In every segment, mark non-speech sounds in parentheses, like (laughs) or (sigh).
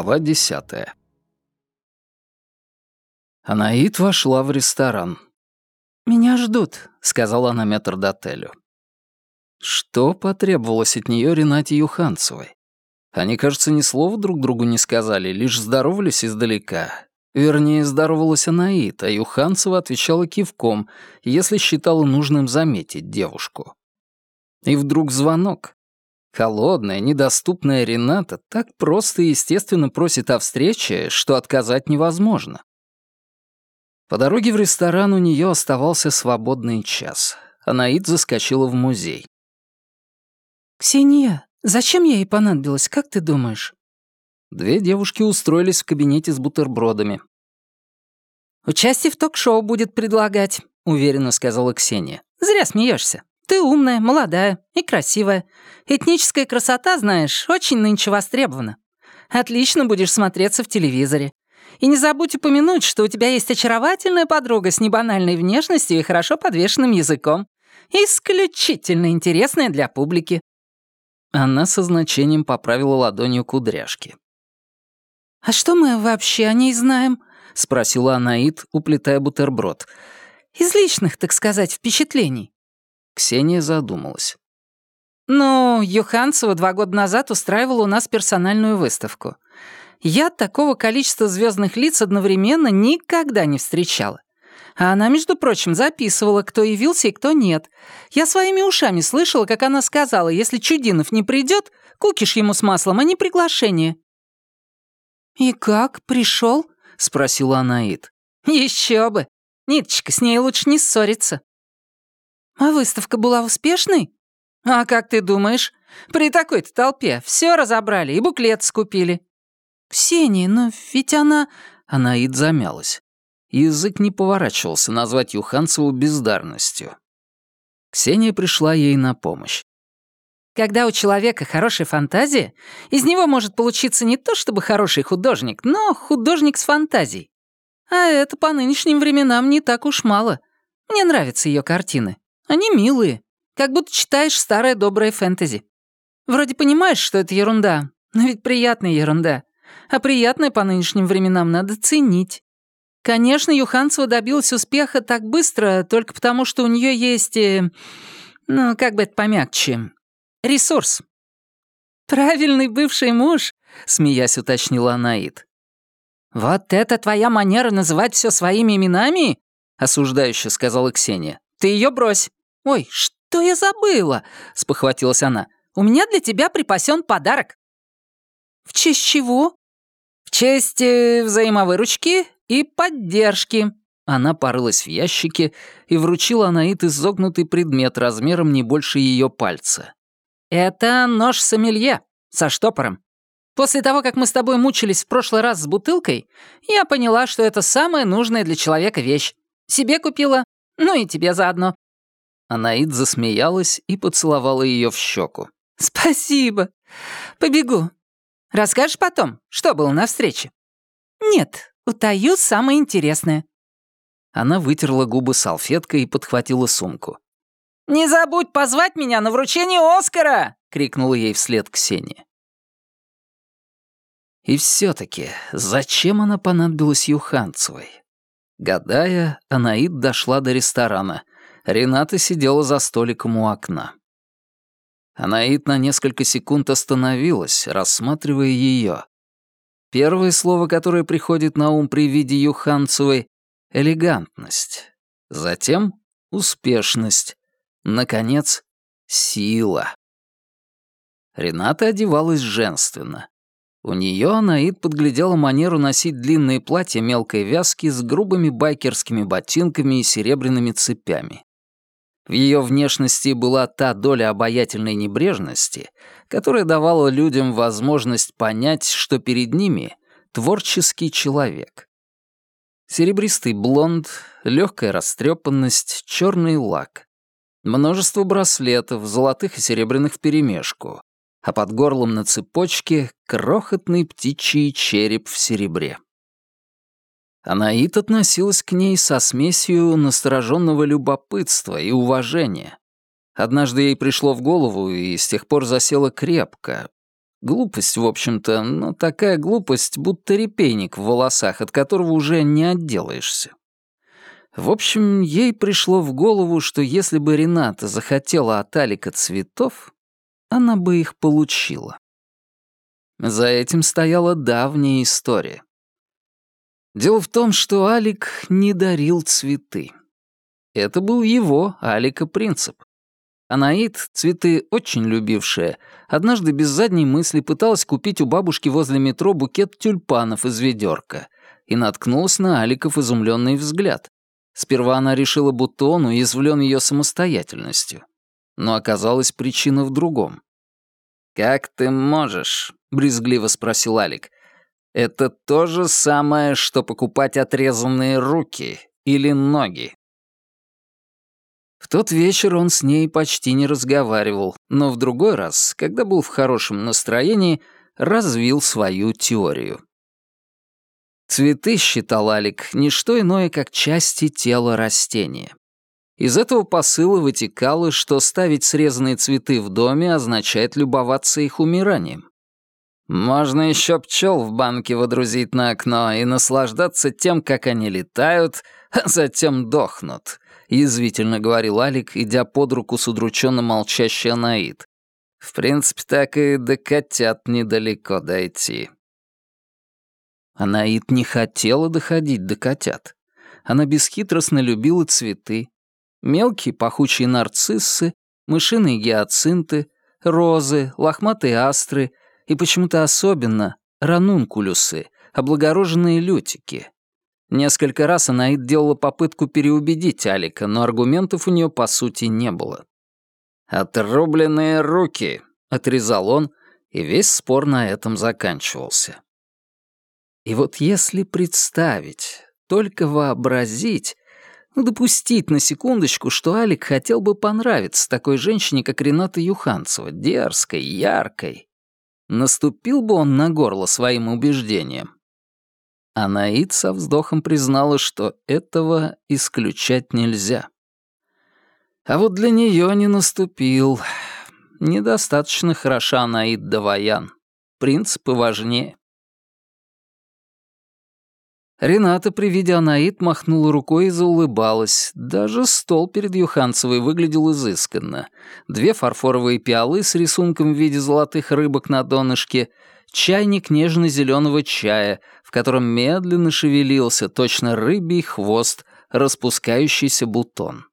Глава десятая. Анаит вошла в ресторан. «Меня ждут», — сказала она метрдотелю. Что потребовалось от нее Ренате Юханцевой? Они, кажется, ни слова друг другу не сказали, лишь здоровались издалека. Вернее, здоровалась Анаит, а Юханцева отвечала кивком, если считала нужным заметить девушку. И вдруг звонок. Холодная, недоступная Рената так просто и естественно просит о встрече, что отказать невозможно. По дороге в ресторан у нее оставался свободный час. Анаид заскочила в музей. «Ксения, зачем я ей понадобилась, как ты думаешь?» Две девушки устроились в кабинете с бутербродами. «Участие в ток-шоу будет предлагать», — уверенно сказала Ксения. «Зря смеешься. Ты умная, молодая и красивая. Этническая красота, знаешь, очень нынче востребована. Отлично будешь смотреться в телевизоре. И не забудь упомянуть, что у тебя есть очаровательная подруга с небанальной внешностью и хорошо подвешенным языком. Исключительно интересная для публики». Она со значением поправила ладонью кудряшки. «А что мы вообще о ней знаем?» — спросила Анаит, уплетая бутерброд. «Из личных, так сказать, впечатлений». Ксения задумалась. «Ну, Юханцева два года назад устраивала у нас персональную выставку. Я такого количества звездных лиц одновременно никогда не встречала. А она, между прочим, записывала, кто явился и кто нет. Я своими ушами слышала, как она сказала, если Чудинов не придет, кукиш ему с маслом, а не приглашение». «И как, пришел? спросила Анаит. «Еще бы! Ниточка, с ней лучше не ссориться». «А выставка была успешной?» «А как ты думаешь? При такой-то толпе все разобрали и буклет скупили». «Ксения, но ведь она...» Анаид замялась. Язык не поворачивался назвать Юханцеву бездарностью. Ксения пришла ей на помощь. Когда у человека хорошая фантазия, из него может получиться не то чтобы хороший художник, но художник с фантазией. А это по нынешним временам не так уж мало. Мне нравятся ее картины. Они милые, как будто читаешь старое доброе фэнтези. Вроде понимаешь, что это ерунда, но ведь приятная ерунда. А приятное по нынешним временам надо ценить. Конечно, Юханцева добилась успеха так быстро только потому, что у нее есть... Э, ну, как бы это помягче. Ресурс. «Правильный бывший муж», — смеясь уточнила Анаит. «Вот это твоя манера называть все своими именами?» — осуждающе сказала Ксения. «Ты ее брось. «Ой, что я забыла?» — спохватилась она. «У меня для тебя припасен подарок». «В честь чего?» «В честь э, взаимовыручки и поддержки». Она порылась в ящике и вручила Анаит изогнутый предмет размером не больше ее пальца. «Это нож сомелье со штопором. После того, как мы с тобой мучились в прошлый раз с бутылкой, я поняла, что это самая нужная для человека вещь. Себе купила, ну и тебе заодно. Анаид засмеялась и поцеловала ее в щеку. «Спасибо. Побегу. Расскажешь потом, что было на встрече?» «Нет, утаю самое интересное». Она вытерла губы салфеткой и подхватила сумку. «Не забудь позвать меня на вручение Оскара!» — крикнула ей вслед Ксения. И все таки зачем она понадобилась Юханцевой? Гадая, Анаид дошла до ресторана, Рената сидела за столиком у окна. Анаит на несколько секунд остановилась, рассматривая ее. Первое слово, которое приходит на ум при виде Юханцевой — элегантность. Затем — успешность. Наконец — сила. Рената одевалась женственно. У нее Анаид подглядела манеру носить длинные платья мелкой вязки с грубыми байкерскими ботинками и серебряными цепями. В ее внешности была та доля обаятельной небрежности, которая давала людям возможность понять, что перед ними творческий человек. Серебристый блонд, легкая растрепанность, черный лак. Множество браслетов, золотых и серебряных вперемешку, а под горлом на цепочке крохотный птичий череп в серебре. Анаит относилась к ней со смесью настороженного любопытства и уважения. Однажды ей пришло в голову и с тех пор засело крепко. Глупость, в общем-то, но такая глупость, будто репейник в волосах, от которого уже не отделаешься. В общем, ей пришло в голову, что если бы Рената захотела от Алика цветов, она бы их получила. За этим стояла давняя история. Дело в том, что Алик не дарил цветы. Это был его, Алика, принцип. Анаит, цветы очень любившая, однажды без задней мысли пыталась купить у бабушки возле метро букет тюльпанов из ведерка и наткнулась на Аликов изумленный взгляд. Сперва она решила, будто он уязвлен ее самостоятельностью. Но оказалась причина в другом. «Как ты можешь?» — брезгливо спросил Алик. «Это то же самое, что покупать отрезанные руки или ноги. В тот вечер он с ней почти не разговаривал, но в другой раз, когда был в хорошем настроении, развил свою теорию. Цветы, считал Алик, не что иное, как части тела растения. Из этого посыла вытекало, что ставить срезанные цветы в доме означает любоваться их умиранием. Можно еще пчел в банке водрузить на окно и наслаждаться тем, как они летают, а затем дохнут, язвительно говорил Алик, идя под руку с удрученно молчащей Анаид. В принципе, так и до котят недалеко дойти. Анаид не хотела доходить до котят. Она бесхитростно любила цветы. Мелкие пахучие нарциссы, мышиные гиацинты, розы, лохматые астры и почему-то особенно ранункулюсы, облагороженные лютики, Несколько раз Анаид делала попытку переубедить Алика, но аргументов у нее по сути не было. «Отрубленные руки», — отрезал он, и весь спор на этом заканчивался. И вот если представить, только вообразить, ну, допустить на секундочку, что Алик хотел бы понравиться такой женщине, как Рената Юханцева, дерзкой, яркой, наступил бы он на горло своим убеждением, Анаид со вздохом признала, что этого исключать нельзя. А вот для нее не наступил. Недостаточно хороша Анаид Даваян. Принципы важнее. Рената при виде Анаид махнула рукой и заулыбалась. Даже стол перед Юханцевой выглядел изысканно. Две фарфоровые пиалы с рисунком в виде золотых рыбок на донышке — чайник нежно-зеленого чая, в котором медленно шевелился точно рыбий хвост, распускающийся бутон.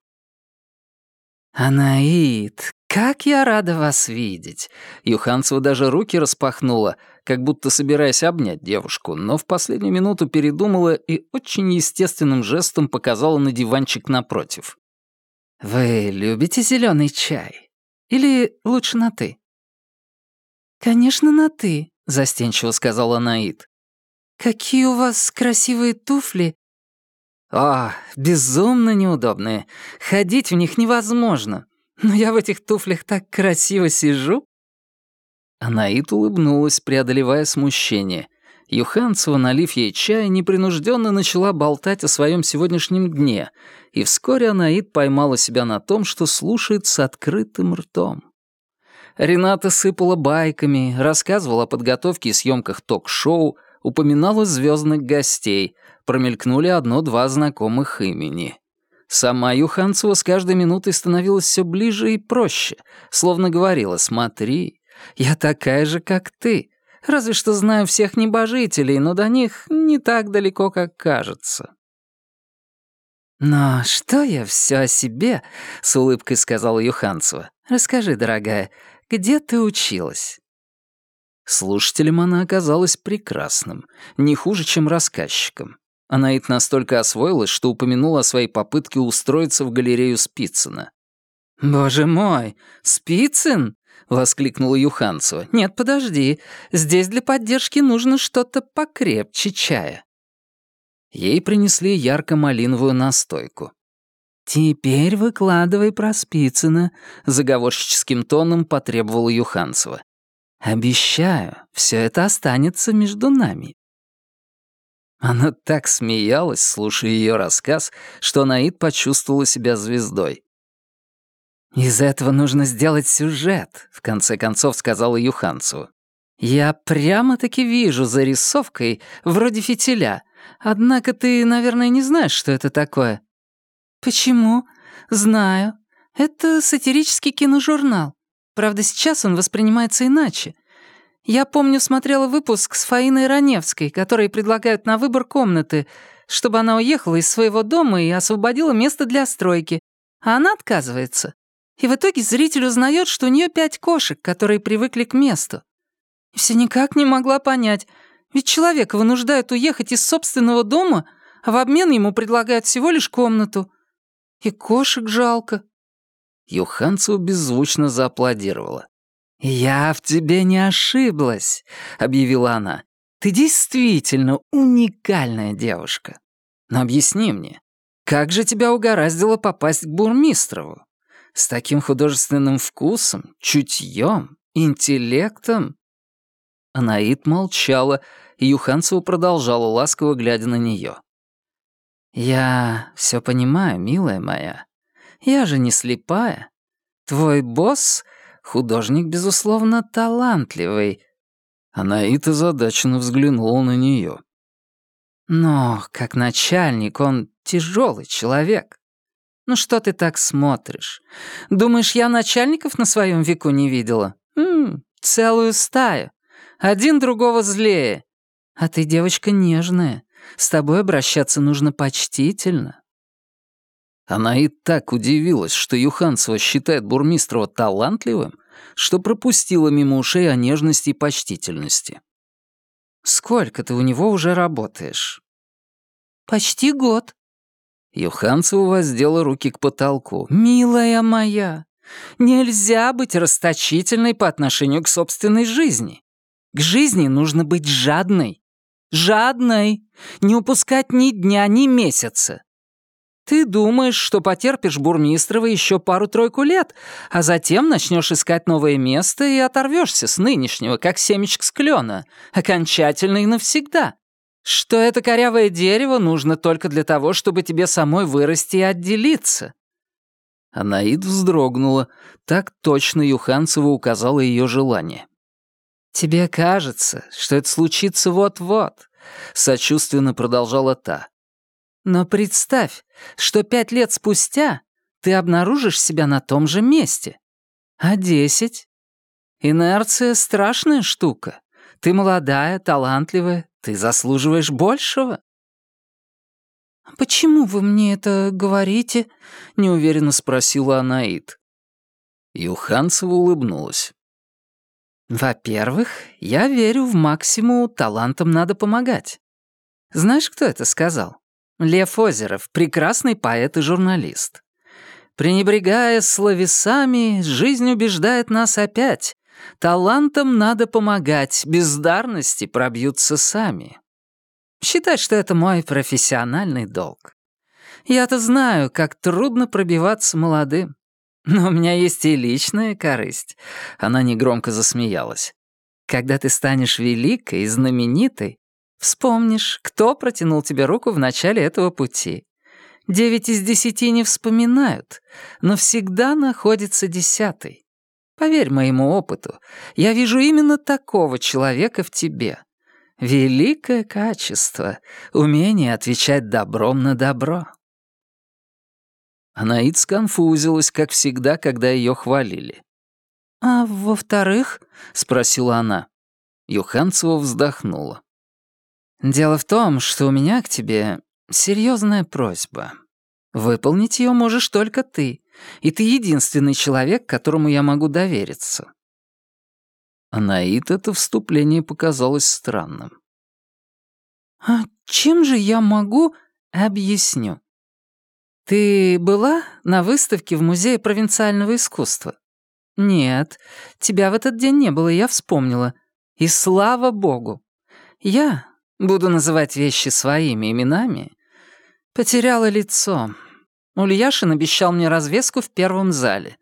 «Анаид, как я рада вас видеть!» Юханцева даже руки распахнула, как будто собираясь обнять девушку, но в последнюю минуту передумала и очень естественным жестом показала на диванчик напротив. «Вы любите зеленый чай? Или лучше на «ты»?» «Конечно, на «ты», — застенчиво сказала Наид. «Какие у вас красивые туфли!» «О, безумно неудобные. Ходить в них невозможно. Но я в этих туфлях так красиво сижу». Анаит улыбнулась, преодолевая смущение. Юханцева, налив ей чая, непринужденно начала болтать о своем сегодняшнем дне, и вскоре Анаит поймала себя на том, что слушает с открытым ртом. Рената сыпала байками, рассказывала о подготовке и съемках ток-шоу, упоминала звездных гостей, промелькнули одно-два знакомых имени. Сама Юханцева с каждой минутой становилась все ближе и проще, словно говорила «Смотри, я такая же, как ты, разве что знаю всех небожителей, но до них не так далеко, как кажется». «Но что я все о себе?» — с улыбкой сказала Юханцева. «Расскажи, дорогая, где ты училась?» Слушателем она оказалась прекрасным, не хуже, чем рассказчиком. Ведь настолько освоилась, что упомянула о своей попытке устроиться в галерею Спицына. «Боже мой, Спицын?» — воскликнула Юханцева. «Нет, подожди, здесь для поддержки нужно что-то покрепче чая». Ей принесли ярко-малиновую настойку. «Теперь выкладывай про Спицына», — заговорщическим тоном потребовала Юханцева. «Обещаю, все это останется между нами». Она так смеялась, слушая ее рассказ, что Наид почувствовала себя звездой. «Из этого нужно сделать сюжет», — в конце концов сказала Юханцева. Я прямо-таки вижу зарисовкой, вроде фитиля. Однако ты, наверное, не знаешь, что это такое. Почему? Знаю. Это сатирический киножурнал. Правда, сейчас он воспринимается иначе. Я помню, смотрела выпуск с Фаиной Раневской, которые предлагают на выбор комнаты, чтобы она уехала из своего дома и освободила место для стройки. А она отказывается. И в итоге зритель узнает, что у нее пять кошек, которые привыкли к месту. И все никак не могла понять, ведь человека вынуждают уехать из собственного дома, а в обмен ему предлагают всего лишь комнату. И кошек жалко. Юханцева беззвучно зааплодировала. «Я в тебе не ошиблась», — объявила она. «Ты действительно уникальная девушка. Но объясни мне, как же тебя угораздило попасть к Бурмистрову? С таким художественным вкусом, чутьем, интеллектом?» Анаит молчала, и Юханцева продолжала, ласково глядя на нее. «Я все понимаю, милая моя. Я же не слепая. Твой босс — художник, безусловно, талантливый». Анаит озадаченно взглянула на нее. «Но, как начальник, он тяжелый человек. Ну что ты так смотришь? Думаешь, я начальников на своем веку не видела? М -м, целую стаю. Один другого злее. А ты девочка нежная. С тобой обращаться нужно почтительно». Она и так удивилась, что Юханцева считает Бурмистрова талантливым, что пропустила мимо ушей о нежности и почтительности. «Сколько ты у него уже работаешь?» «Почти год». Юханцева воздела руки к потолку. «Милая моя, нельзя быть расточительной по отношению к собственной жизни. К жизни нужно быть жадной. Жадной. Не упускать ни дня, ни месяца. Ты думаешь, что потерпишь Бурмистрова еще пару-тройку лет, а затем начнешь искать новое место и оторвешься с нынешнего, как семечек с клена, окончательно и навсегда. Что это корявое дерево нужно только для того, чтобы тебе самой вырасти и отделиться. Анаид вздрогнула. Так точно Юханцева указала ее желание. «Тебе кажется, что это случится вот-вот», — сочувственно продолжала та. «Но представь, что пять лет спустя ты обнаружишь себя на том же месте. А десять? Инерция — страшная штука. Ты молодая, талантливая, ты заслуживаешь большего». «Почему вы мне это говорите?» — неуверенно спросила Анаит. Юханцева улыбнулась. Во-первых, я верю в максимум талантам надо помогать. Знаешь, кто это сказал? Лев Озеров, прекрасный поэт и журналист. Пренебрегая словесами, жизнь убеждает нас опять. Талантам надо помогать, бездарности пробьются сами. Считай, что это мой профессиональный долг. Я-то знаю, как трудно пробиваться молодым. Но у меня есть и личная корысть. Она негромко засмеялась. Когда ты станешь великой и знаменитой, вспомнишь, кто протянул тебе руку в начале этого пути. Девять из десяти не вспоминают, но всегда находится десятый. Поверь моему опыту, я вижу именно такого человека в тебе. Великое качество — умение отвечать добром на добро. Анаид сконфузилась, как всегда, когда ее хвалили. «А во-вторых?» — спросила она. Юханцева вздохнула. «Дело в том, что у меня к тебе серьезная просьба. Выполнить ее можешь только ты, и ты единственный человек, которому я могу довериться». Анаид это вступление показалось странным. «А чем же я могу?» «Объясню. «Ты была на выставке в Музее провинциального искусства?» «Нет, тебя в этот день не было, я вспомнила. И слава богу! Я, буду называть вещи своими именами, потеряла лицо. Ульяшин обещал мне развеску в первом зале.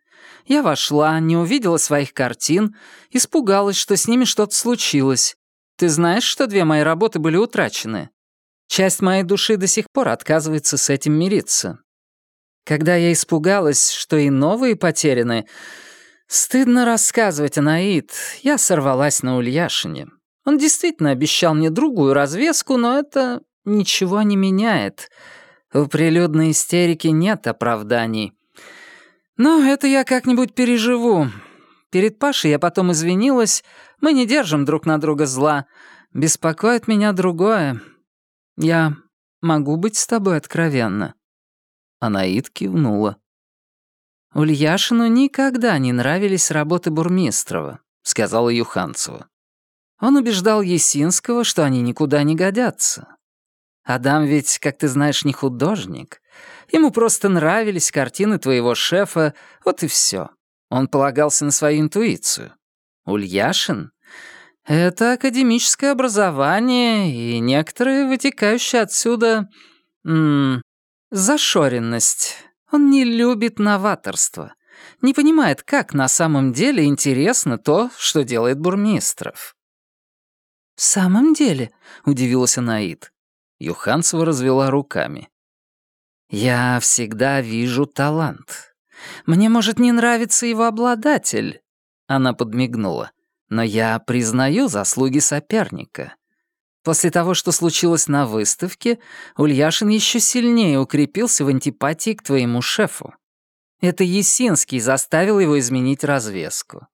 Я вошла, не увидела своих картин, испугалась, что с ними что-то случилось. Ты знаешь, что две мои работы были утрачены? Часть моей души до сих пор отказывается с этим мириться. Когда я испугалась, что и новые потеряны, Стыдно рассказывать, Анаит. Я сорвалась на Ульяшине. Он действительно обещал мне другую развеску, но это ничего не меняет. У прилюдной истерики нет оправданий. Но это я как-нибудь переживу. Перед Пашей я потом извинилась. Мы не держим друг на друга зла. Беспокоит меня другое. Я могу быть с тобой откровенна?» Анаит кивнула. «Ульяшину никогда не нравились работы Бурмистрова», — сказала Юханцева. Он убеждал Есинского, что они никуда не годятся. Адам ведь, как ты знаешь, не художник. Ему просто нравились картины твоего шефа, вот и все. Он полагался на свою интуицию. Ульяшин — это академическое образование и некоторые вытекающие отсюда... М -м, зашоренность. Он не любит новаторство. Не понимает, как на самом деле интересно то, что делает Бурмистров. «В самом деле?» — удивилась Анаид. Юханцева развела руками. «Я всегда вижу талант. Мне может не нравиться его обладатель». Она подмигнула. «Но я признаю заслуги соперника. После того, что случилось на выставке, Ульяшин еще сильнее укрепился в антипатии к твоему шефу. Это Есинский заставил его изменить развеску.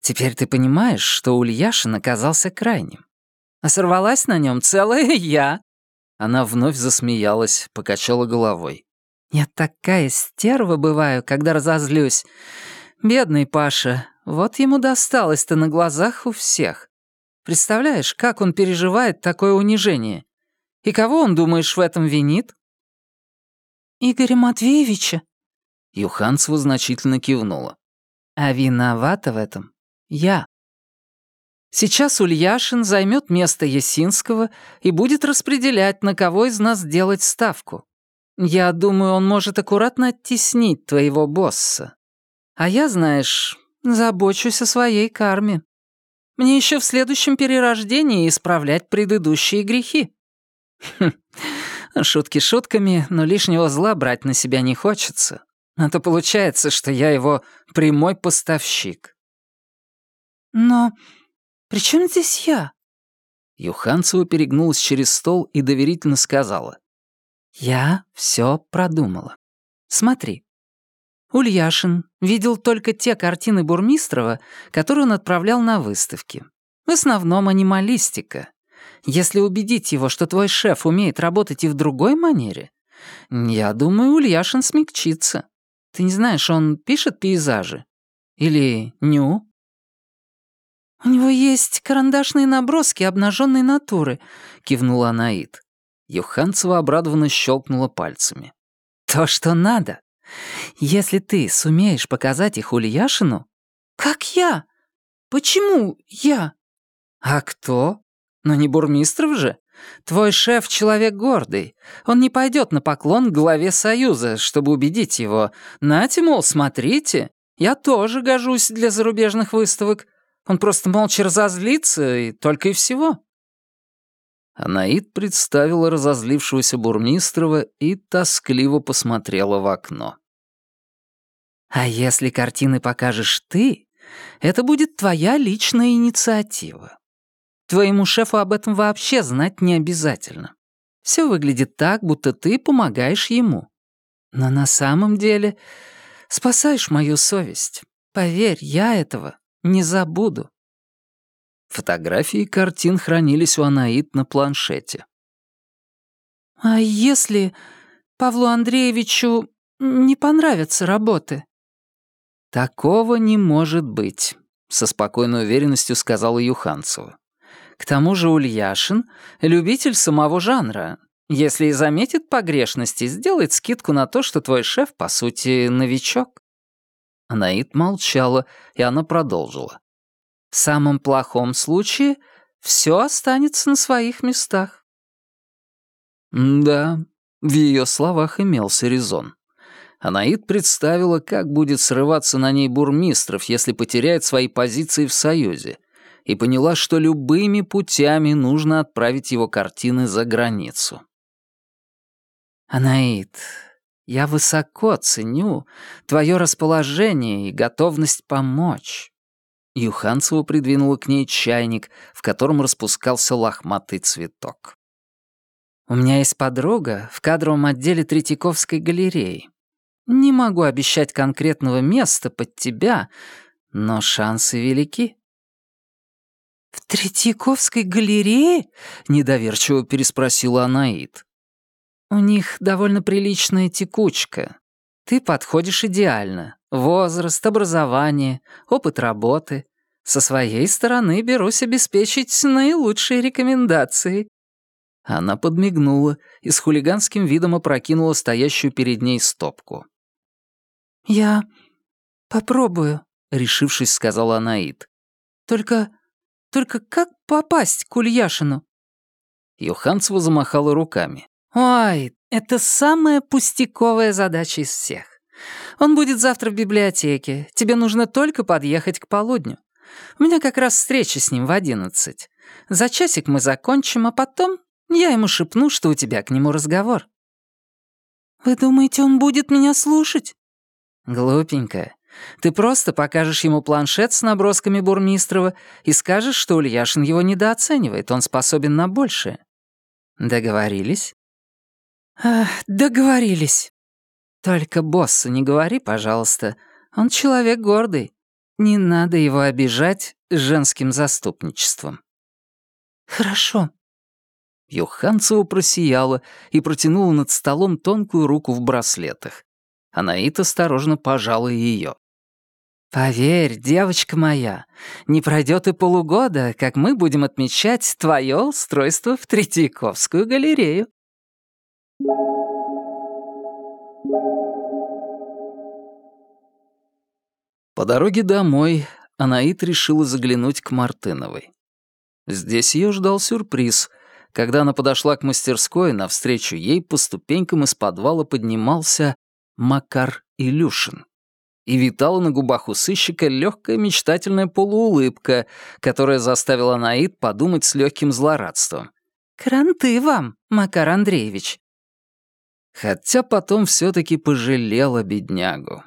Теперь ты понимаешь, что Ульяшин оказался крайним. А сорвалась на нем целая я. Она вновь засмеялась, покачала головой. Я такая стерва бываю, когда разозлюсь. Бедный Паша, вот ему досталось-то на глазах у всех. Представляешь, как он переживает такое унижение? И кого он, думаешь, в этом винит?» «Игоря Матвеевича?» Юханцева значительно кивнула. «А виновата в этом я». Сейчас Ульяшин займет место Ясинского и будет распределять, на кого из нас делать ставку. Я думаю, он может аккуратно оттеснить твоего босса. А я, знаешь, забочусь о своей карме. Мне еще в следующем перерождении исправлять предыдущие грехи. Хм, шутки шутками, но лишнего зла брать на себя не хочется. А то получается, что я его прямой поставщик. Но при чем здесь я? Юханцева перегнулась через стол и доверительно сказала. «Я все продумала. Смотри, Ульяшин видел только те картины Бурмистрова, которые он отправлял на выставки. В основном анималистика. Если убедить его, что твой шеф умеет работать и в другой манере, я думаю, Ульяшин смягчится. Ты не знаешь, он пишет пейзажи? Или ню? «У него есть карандашные наброски обнаженной натуры», — кивнула Анаит. Юханцева обрадованно щелкнула пальцами. «То, что надо. Если ты сумеешь показать их Ульяшину... Как я? Почему я? А кто? Но не Бурмистров же. Твой шеф — человек гордый. Он не пойдет на поклон к главе Союза, чтобы убедить его. Нате, мол, смотрите, я тоже гожусь для зарубежных выставок. Он просто молча разозлится, и только и всего. Анаид представила разозлившегося Бурмистрова и тоскливо посмотрела в окно. А если картины покажешь ты, это будет твоя личная инициатива. Твоему шефу об этом вообще знать не обязательно. Все выглядит так, будто ты помогаешь ему. Но на самом деле спасаешь мою совесть. Поверь, я этого не забуду. Фотографии картин хранились у Анаит на планшете. «А если Павлу Андреевичу не понравятся работы?» «Такого не может быть», — со спокойной уверенностью сказала Юханцева. «К тому же Ульяшин — любитель самого жанра. Если и заметит погрешности, сделает скидку на то, что твой шеф, по сути, новичок». Анаит молчала, и она продолжила. «В самом плохом случае все останется на своих местах». Да, в ее словах имелся резон. Анаид представила, как будет срываться на ней Бурмистров, если потеряет свои позиции в Союзе, и поняла, что любыми путями нужно отправить его картины за границу. «Анаид, Я высоко ценю твое расположение и готовность помочь». Юханцева придвинула к ней чайник, в котором распускался лохматый цветок. «У меня есть подруга в кадровом отделе Третьяковской галереи. Не могу обещать конкретного места под тебя, но шансы велики». «В Третьяковской галерее?» — недоверчиво переспросила Анаит. «У них довольно приличная текучка. Ты подходишь идеально. Возраст, образование, опыт работы. Со своей стороны берусь обеспечить наилучшие рекомендации». Она подмигнула и с хулиганским видом опрокинула стоящую перед ней стопку. «Я попробую», — решившись, сказала Анаит. «Только... только как попасть к Ульяшину?» Юханцева замахала руками. «Ой, это самая пустяковая задача из всех. Он будет завтра в библиотеке. Тебе нужно только подъехать к полудню. У меня как раз встреча с ним в одиннадцать. За часик мы закончим, а потом я ему шепну, что у тебя к нему разговор». «Вы думаете, он будет меня слушать?» «Глупенькая. Ты просто покажешь ему планшет с набросками Бурмистрова и скажешь, что Ульяшин его недооценивает, он способен на большее. Договорились?» Договорились. Только боссу не говори, пожалуйста. Он человек гордый. Не надо его обижать женским заступничеством. Хорошо. Юханцева просияла и протянула над столом тонкую руку в браслетах. Анаит осторожно пожала ее. «Поверь, девочка моя, не пройдет и полугода, как мы будем отмечать твое устройство в Третьяковскую галерею». По дороге домой Анаит решила заглянуть к Мартыновой. Здесь ее ждал сюрприз. Когда она подошла к мастерской, навстречу ей по ступенькам из подвала поднимался Макар Илюшин. И витала на губах у сыщика легкая мечтательная полуулыбка, которая заставила Анаит подумать с легким злорадством. «Кранты вам, Макар Андреевич. Хотя потом все-таки пожалела беднягу.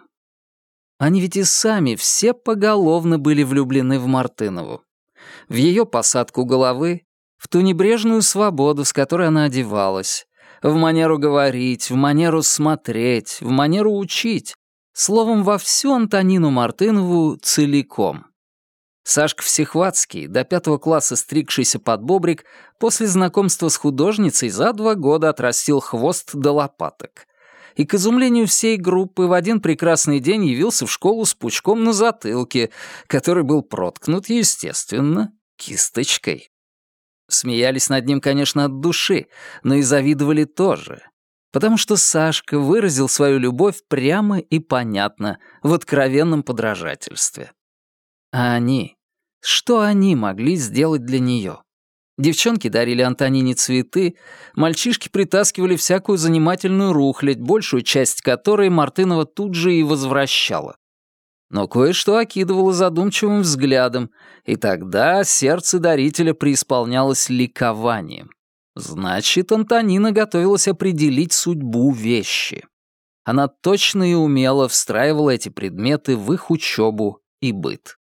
Они ведь и сами все поголовно были влюблены в Мартынову. В ее посадку головы, в ту небрежную свободу, с которой она одевалась, в манеру говорить, в манеру смотреть, в манеру учить, словом, во всю Антонину Мартынову целиком. Сашка Всехватский, до пятого класса стригшийся под бобрик, после знакомства с художницей за два года отрастил хвост до лопаток. И, к изумлению всей группы, в один прекрасный день явился в школу с пучком на затылке, который был проткнут, естественно, кисточкой. Смеялись над ним, конечно, от души, но и завидовали тоже. Потому что Сашка выразил свою любовь прямо и понятно, в откровенном подражательстве. А они? Что они могли сделать для нее? Девчонки дарили Антонине цветы, мальчишки притаскивали всякую занимательную рухлядь, большую часть которой Мартынова тут же и возвращала. Но кое-что окидывало задумчивым взглядом, и тогда сердце дарителя преисполнялось ликованием. Значит, Антонина готовилась определить судьбу вещи. Она точно и умело встраивала эти предметы в их учебу и быт.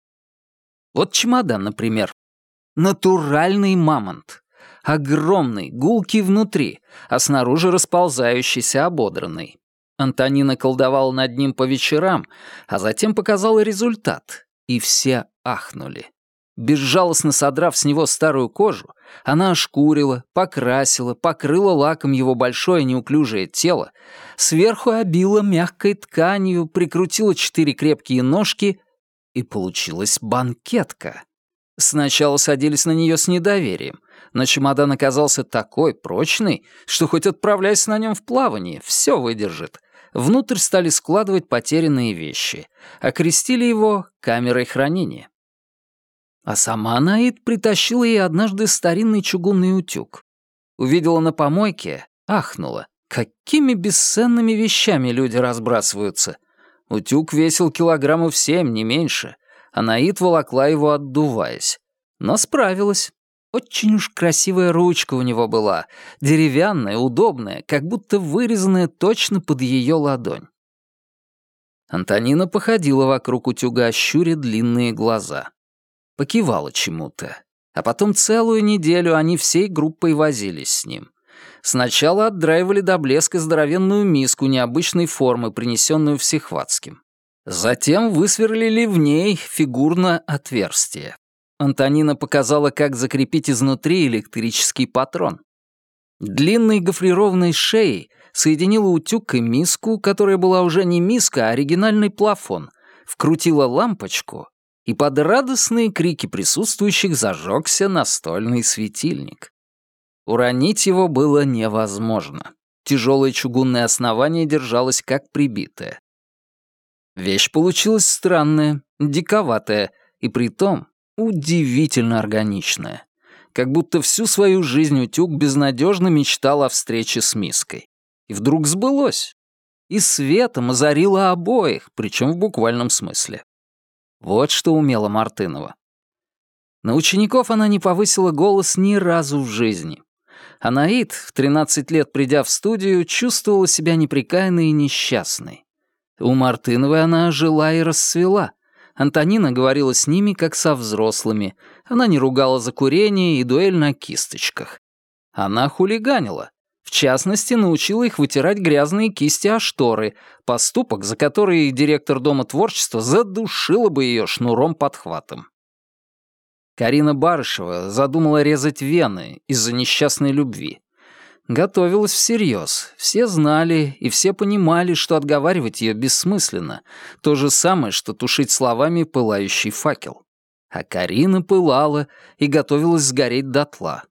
Вот чемодан, например. Натуральный мамонт. Огромный, гулкий внутри, а снаружи расползающийся, ободранный. Антонина колдовала над ним по вечерам, а затем показала результат, и все ахнули. Безжалостно содрав с него старую кожу, она ошкурила, покрасила, покрыла лаком его большое неуклюжее тело, сверху обила мягкой тканью, прикрутила четыре крепкие ножки и получилась банкетка. Сначала садились на нее с недоверием, но чемодан оказался такой прочный, что хоть отправляйся на нем в плавание, все выдержит. Внутрь стали складывать потерянные вещи, окрестили его камерой хранения. А сама Наид притащила ей однажды старинный чугунный утюг. Увидела на помойке, ахнула. Какими бесценными вещами люди разбрасываются — Утюг весил килограммов семь, не меньше, а Наид волокла его, отдуваясь. Но справилась. Очень уж красивая ручка у него была, деревянная, удобная, как будто вырезанная точно под ее ладонь. Антонина походила вокруг утюга, щуря длинные глаза. Покивала чему-то. А потом целую неделю они всей группой возились с ним. Сначала отдраивали до блеска здоровенную миску необычной формы, принесенную всехватским. Затем высверлили в ней фигурно отверстие. Антонина показала, как закрепить изнутри электрический патрон. Длинной гофрированной шеей соединила утюг и миску, которая была уже не миска, а оригинальный плафон, вкрутила лампочку, и под радостные крики присутствующих зажегся настольный светильник. Уронить его было невозможно. Тяжелое чугунное основание держалось как прибитое. Вещь получилась странная, диковатая, и притом удивительно органичная. Как будто всю свою жизнь утюг безнадежно мечтал о встрече с миской. И вдруг сбылось. И светом озарило обоих, причем в буквальном смысле. Вот что умела Мартынова. На учеников она не повысила голос ни разу в жизни. Анаит, в 13 лет придя в студию, чувствовала себя неприкаянной и несчастной. У Мартыновой она жила и расцвела — Антонина говорила с ними, как со взрослыми. Она не ругала за курение и дуэль на кисточках. Она хулиганила. В частности, научила их вытирать грязные кисти о шторы, поступок, за который директор Дома творчества задушила бы ее шнуром-подхватом. Карина Барышева задумала резать вены из-за несчастной любви. Готовилась всерьез. Все знали и все понимали, что отговаривать ее бессмысленно. То же самое, что тушить словами пылающий факел. А Карина пылала и готовилась сгореть дотла.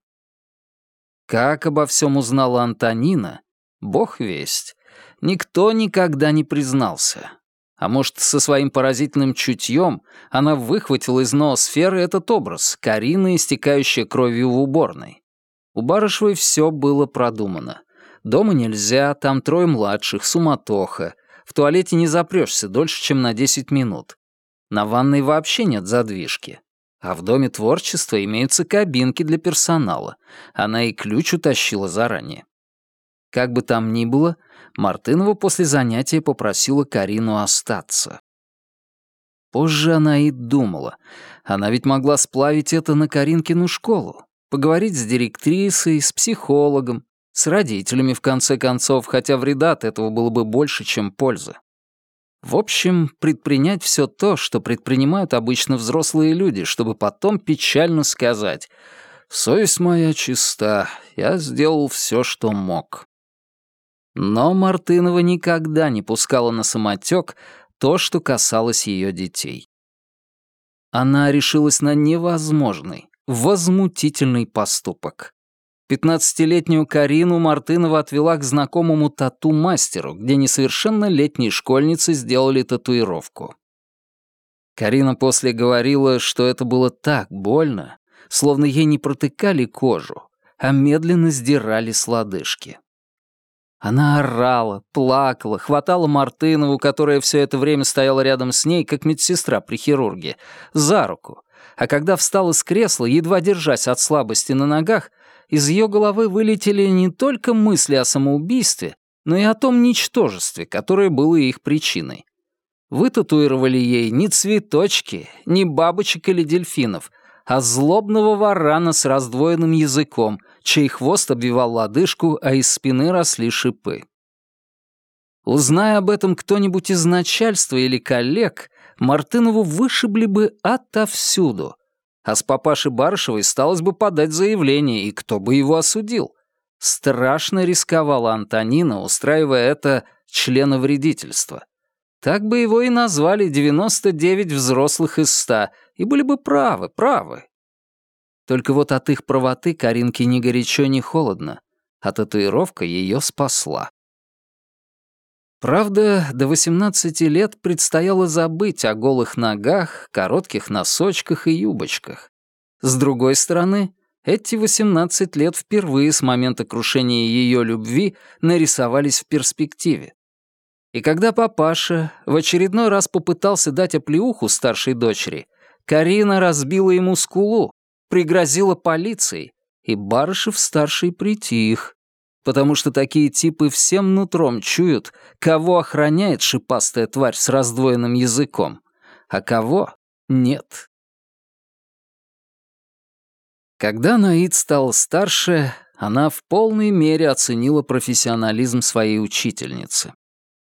Как обо всем узнала Антонина, бог весть. Никто никогда не признался. А может, со своим поразительным чутьем она выхватила из ноосферы этот образ, Карина, истекающая кровью в уборной. У Барышевой все было продумано. Дома нельзя, там трое младших, суматоха. В туалете не запрешься дольше, чем на 10 минут. На ванной вообще нет задвижки. А в Доме творчества имеются кабинки для персонала. Она и ключ утащила заранее. Как бы там ни было, Мартынова после занятия попросила Карину остаться. Позже она и думала. Она ведь могла сплавить это на Каринкину школу поговорить с директрисой, с психологом, с родителями, в конце концов, хотя вреда от этого было бы больше, чем пользы. В общем, предпринять все то, что предпринимают обычно взрослые люди, чтобы потом печально сказать «Совесть моя чиста, я сделал все, что мог». Но Мартынова никогда не пускала на самотек то, что касалось ее детей. Она решилась на невозможный, Возмутительный поступок. Пятнадцатилетнюю Карину Мартынова отвела к знакомому тату-мастеру, где несовершеннолетние школьницы сделали татуировку. Карина после говорила, что это было так больно, словно ей не протыкали кожу, а медленно сдирали с лодыжки. Она орала, плакала, хватала Мартынову, которая все это время стояла рядом с ней, как медсестра при хирурге, за руку, а когда встала с кресла, едва держась от слабости на ногах, из ее головы вылетели не только мысли о самоубийстве, но и о том ничтожестве, которое было их причиной. Вытатуировали ей не цветочки, не бабочек или дельфинов, а злобного варана с раздвоенным языком, чей хвост обвивал лодыжку, а из спины росли шипы. Узная об этом кто-нибудь из начальства или коллег, Мартынову вышибли бы отовсюду. А с папашей Барышевой сталось бы подать заявление, и кто бы его осудил? Страшно рисковала Антонина, устраивая это членовредительство. Так бы его и назвали 99 взрослых из 100, и были бы правы, правы. Только вот от их правоты Каринке ни горячо, ни холодно, а татуировка ее спасла. Правда, до 18 лет предстояло забыть о голых ногах, коротких носочках и юбочках. С другой стороны, эти 18 лет впервые с момента крушения ее любви нарисовались в перспективе. И когда папаша в очередной раз попытался дать оплеуху старшей дочери, Карина разбила ему скулу, пригрозила полицией, и Барышев-старший притих, потому что такие типы всем нутром чуют, кого охраняет шипастая тварь с раздвоенным языком, а кого нет. Когда Наид стала старше, она в полной мере оценила профессионализм своей учительницы.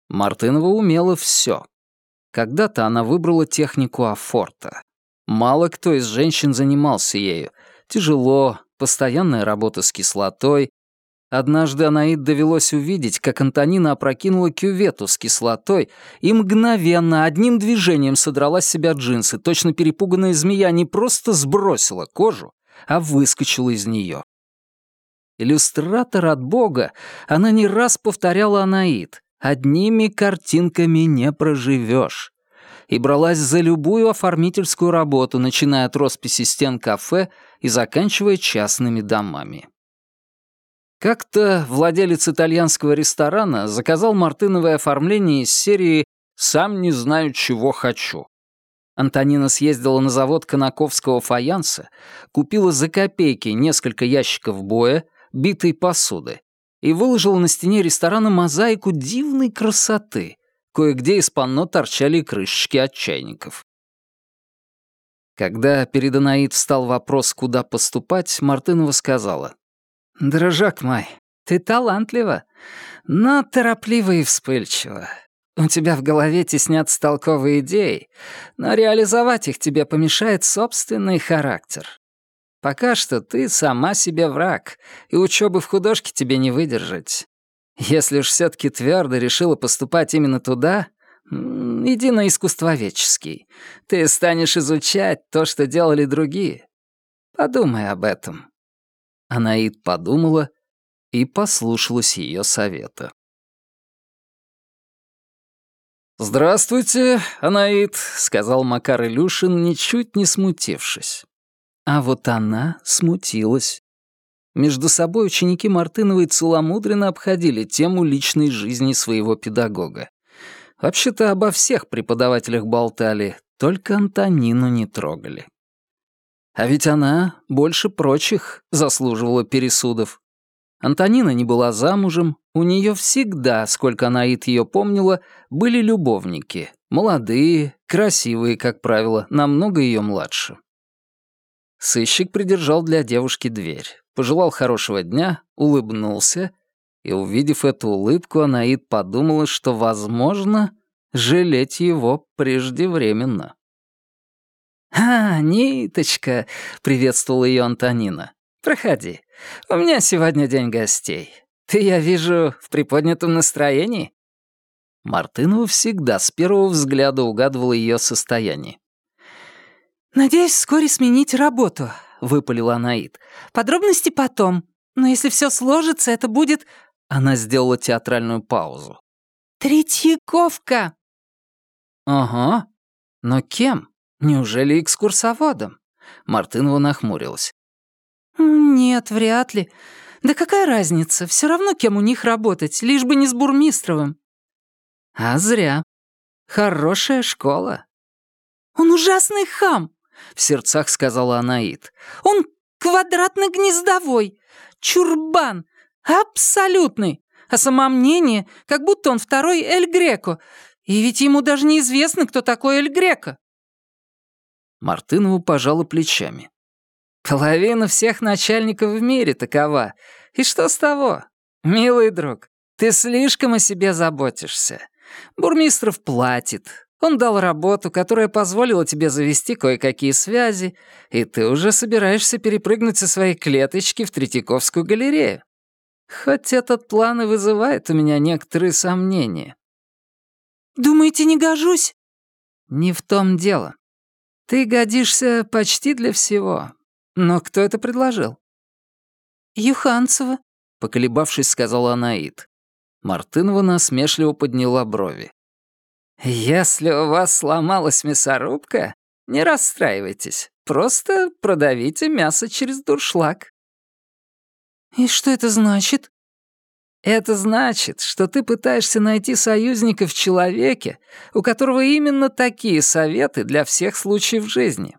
Мартынова умела все. Когда-то она выбрала технику афорта. Мало кто из женщин занимался ею. Тяжело, постоянная работа с кислотой. Однажды Анаид довелось увидеть, как Антонина опрокинула кювету с кислотой и мгновенно одним движением содрала с себя джинсы. Точно перепуганная змея не просто сбросила кожу, а выскочила из нее. Иллюстратор от Бога, она не раз повторяла Анаид. Одними картинками не проживешь. И бралась за любую оформительскую работу, начиная от росписи стен кафе и заканчивая частными домами. Как-то владелец итальянского ресторана заказал мартыновое оформление из серии «Сам не знаю, чего хочу». Антонина съездила на завод конаковского фаянса, купила за копейки несколько ящиков боя, битой посуды, и выложила на стене ресторана мозаику дивной красоты. Кое-где из панно торчали крышечки от чайников. Когда перед Анаид встал вопрос, куда поступать, Мартынова сказала. «Дрожак мой, ты талантлива, но тороплива и вспыльчива. У тебя в голове теснятся толковые идеи, но реализовать их тебе помешает собственный характер. Пока что ты сама себе враг, и учебы в художке тебе не выдержать. Если уж все таки твердо решила поступать именно туда, иди на искусствоведческий. Ты станешь изучать то, что делали другие. Подумай об этом». Анаид подумала и послушалась ее совета. «Здравствуйте, Анаит», — сказал Макар Илюшин, ничуть не смутившись. А вот она смутилась. Между собой ученики Мартыновой целомудренно обходили тему личной жизни своего педагога. Вообще-то обо всех преподавателях болтали, только Антонину не трогали. А ведь она больше прочих заслуживала пересудов. Антонина не была замужем, у нее всегда, сколько Анаит ее помнила, были любовники. Молодые, красивые, как правило, намного ее младше. Сыщик придержал для девушки дверь, пожелал хорошего дня, улыбнулся, и, увидев эту улыбку, Анаит подумала, что, возможно, жалеть его преждевременно. «А, Ниточка!» — приветствовала ее Антонина. «Проходи. У меня сегодня день гостей. Ты, я вижу, в приподнятом настроении?» Мартынова всегда с первого взгляда угадывала ее состояние. «Надеюсь вскоре сменить работу», — выпалила Анаит. «Подробности потом. Но если все сложится, это будет...» Она сделала театральную паузу. «Третьяковка!» «Ага. Но кем? Неужели экскурсоводом?» Мартынова нахмурилась. «Нет, вряд ли. Да какая разница? Все равно, кем у них работать, лишь бы не с Бурмистровым». «А зря. Хорошая школа». «Он ужасный хам!» — в сердцах сказала Анаит. «Он квадратно-гнездовой, чурбан, абсолютный, а самомнение, как будто он второй Эль Греко, и ведь ему даже неизвестно, кто такой Эль Греко». Мартынова пожала плечами. Половина всех начальников в мире такова. И что с того? Милый друг, ты слишком о себе заботишься. Бурмистров платит. Он дал работу, которая позволила тебе завести кое-какие связи, и ты уже собираешься перепрыгнуть со своей клеточки в Третьяковскую галерею. Хоть этот план и вызывает у меня некоторые сомнения. «Думаете, не гожусь?» «Не в том дело. Ты годишься почти для всего, «Но кто это предложил?» «Юханцева», — поколебавшись, сказала Анаит. Мартынова насмешливо подняла брови. «Если у вас сломалась мясорубка, не расстраивайтесь. Просто продавите мясо через дуршлаг». «И что это значит?» «Это значит, что ты пытаешься найти союзника в человеке, у которого именно такие советы для всех случаев жизни.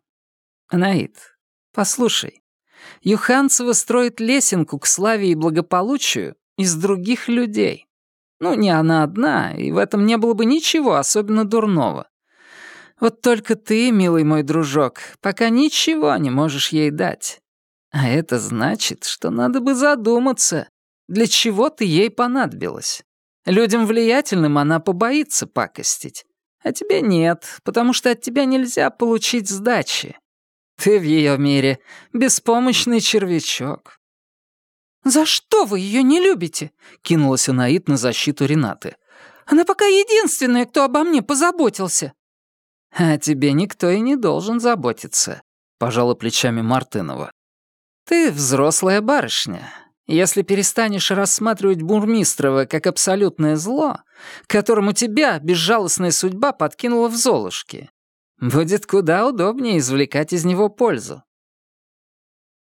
Анаит, Послушай, Юханцева строит лесенку к славе и благополучию из других людей. Ну, не она одна, и в этом не было бы ничего особенно дурного. Вот только ты, милый мой дружок, пока ничего не можешь ей дать. А это значит, что надо бы задуматься, для чего ты ей понадобилась. Людям влиятельным она побоится пакостить. А тебе нет, потому что от тебя нельзя получить сдачи. Ты в ее мире беспомощный червячок. «За что вы ее не любите?» — кинулась Анаит на защиту Ренаты. «Она пока единственная, кто обо мне позаботился». «А тебе никто и не должен заботиться», — пожала плечами Мартынова. «Ты взрослая барышня. Если перестанешь рассматривать Бурмистрова как абсолютное зло, которому тебя безжалостная судьба подкинула в Золушке, будет куда удобнее извлекать из него пользу.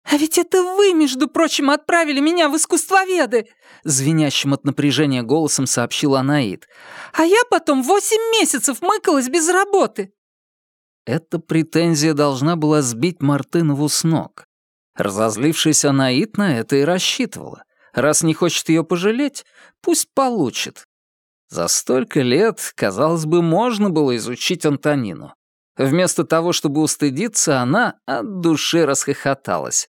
«А ведь это вы, между прочим, отправили меня в искусствоведы!» Звенящим от напряжения голосом сообщил Анаид. «А я потом восемь месяцев мыкалась без работы!» Эта претензия должна была сбить Мартынову с ног. Разозлившись Анаит на это и рассчитывала. Раз не хочет ее пожалеть, пусть получит. За столько лет, казалось бы, можно было изучить Антонину. Вместо того, чтобы устыдиться, она от души расхохоталась.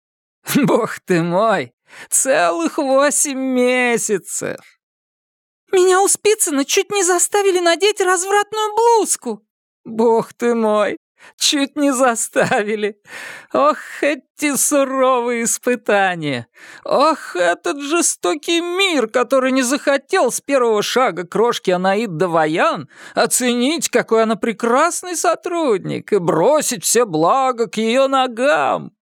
(laughs) «Бог ты мой! Целых восемь месяцев!» «Меня у Спицына чуть не заставили надеть развратную блузку!» «Бог ты мой! Чуть не заставили. Ох, эти суровые испытания! Ох, этот жестокий мир, который не захотел с первого шага крошки Анаид Даваян оценить, какой она прекрасный сотрудник, и бросить все блага к ее ногам!»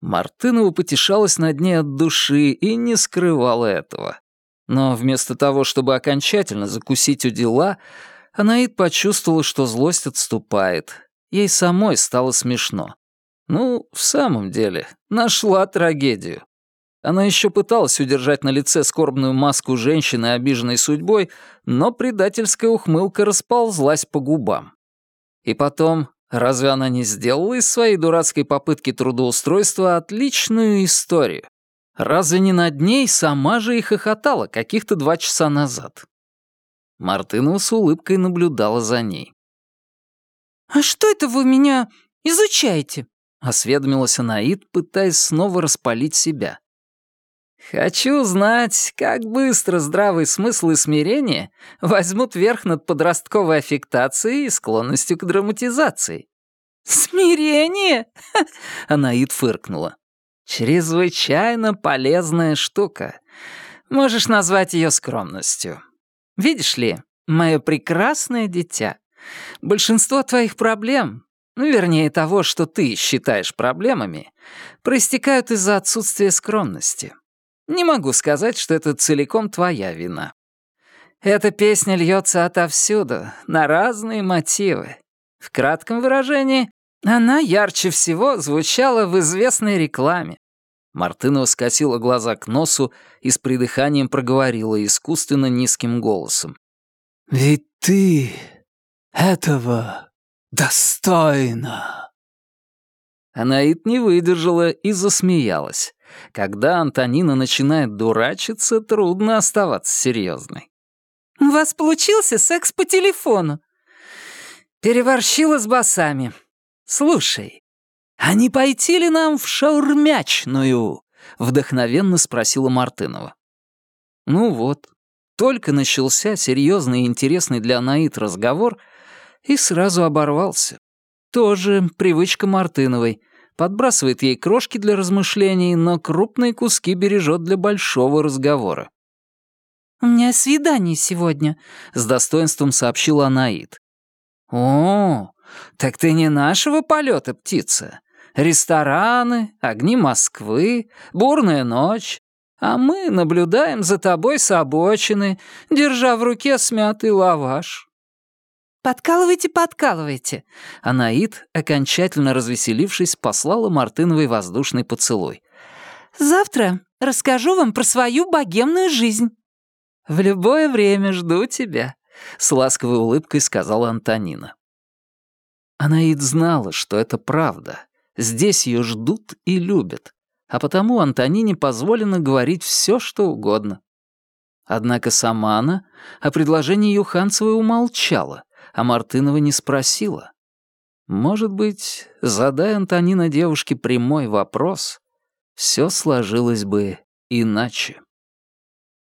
Мартынова потешалась над ней от души и не скрывала этого. Но вместо того, чтобы окончательно закусить у дела, Анаид почувствовала, что злость отступает, Ей самой стало смешно. Ну, в самом деле, нашла трагедию. Она еще пыталась удержать на лице скорбную маску женщины, обиженной судьбой, но предательская ухмылка расползлась по губам. И потом, разве она не сделала из своей дурацкой попытки трудоустройства отличную историю? Разве не над ней сама же и хохотала каких-то два часа назад? Мартынова с улыбкой наблюдала за ней. «А что это вы меня изучаете?» — осведомилась Анаид, пытаясь снова распалить себя. «Хочу знать, как быстро здравый смысл и смирение возьмут верх над подростковой аффектацией и склонностью к драматизации». «Смирение?» — Анаид фыркнула. «Чрезвычайно полезная штука. Можешь назвать ее скромностью. Видишь ли, мое прекрасное дитя, Большинство твоих проблем, ну, вернее того, что ты считаешь проблемами, проистекают из-за отсутствия скромности. Не могу сказать, что это целиком твоя вина. Эта песня льется отовсюду, на разные мотивы. В кратком выражении, она ярче всего звучала в известной рекламе. Мартынова скосила глаза к носу и с придыханием проговорила искусственно низким голосом. «Ведь ты этого достойно!» Анаит не выдержала и засмеялась. Когда Антонина начинает дурачиться, трудно оставаться серьезной. «У вас получился секс по телефону?» Переборщила с басами. «Слушай, а не пойти ли нам в шаурмячную?» — вдохновенно спросила Мартынова. Ну вот, только начался серьезный и интересный для Анаит разговор — и сразу оборвался. Тоже привычка Мартыновой. Подбрасывает ей крошки для размышлений, но крупные куски бережет для большого разговора. «У меня свидание сегодня», — с достоинством сообщила Анаит. «О, так ты не нашего полета, птица. Рестораны, огни Москвы, бурная ночь. А мы наблюдаем за тобой с обочины, держа в руке смятый лаваш. «Подкалывайте, подкалывайте!» Анаит, окончательно развеселившись, послала Мартыновой воздушный поцелуй. «Завтра расскажу вам про свою богемную жизнь». «В любое время жду тебя», — с ласковой улыбкой сказала Антонина. Анаит знала, что это правда. Здесь ее ждут и любят, а потому Антонине позволено говорить все, что угодно. Однако сама она о предложении Юханцевой умолчала, а Мартынова не спросила. Может быть, задая Антонина девушке прямой вопрос, все сложилось бы иначе.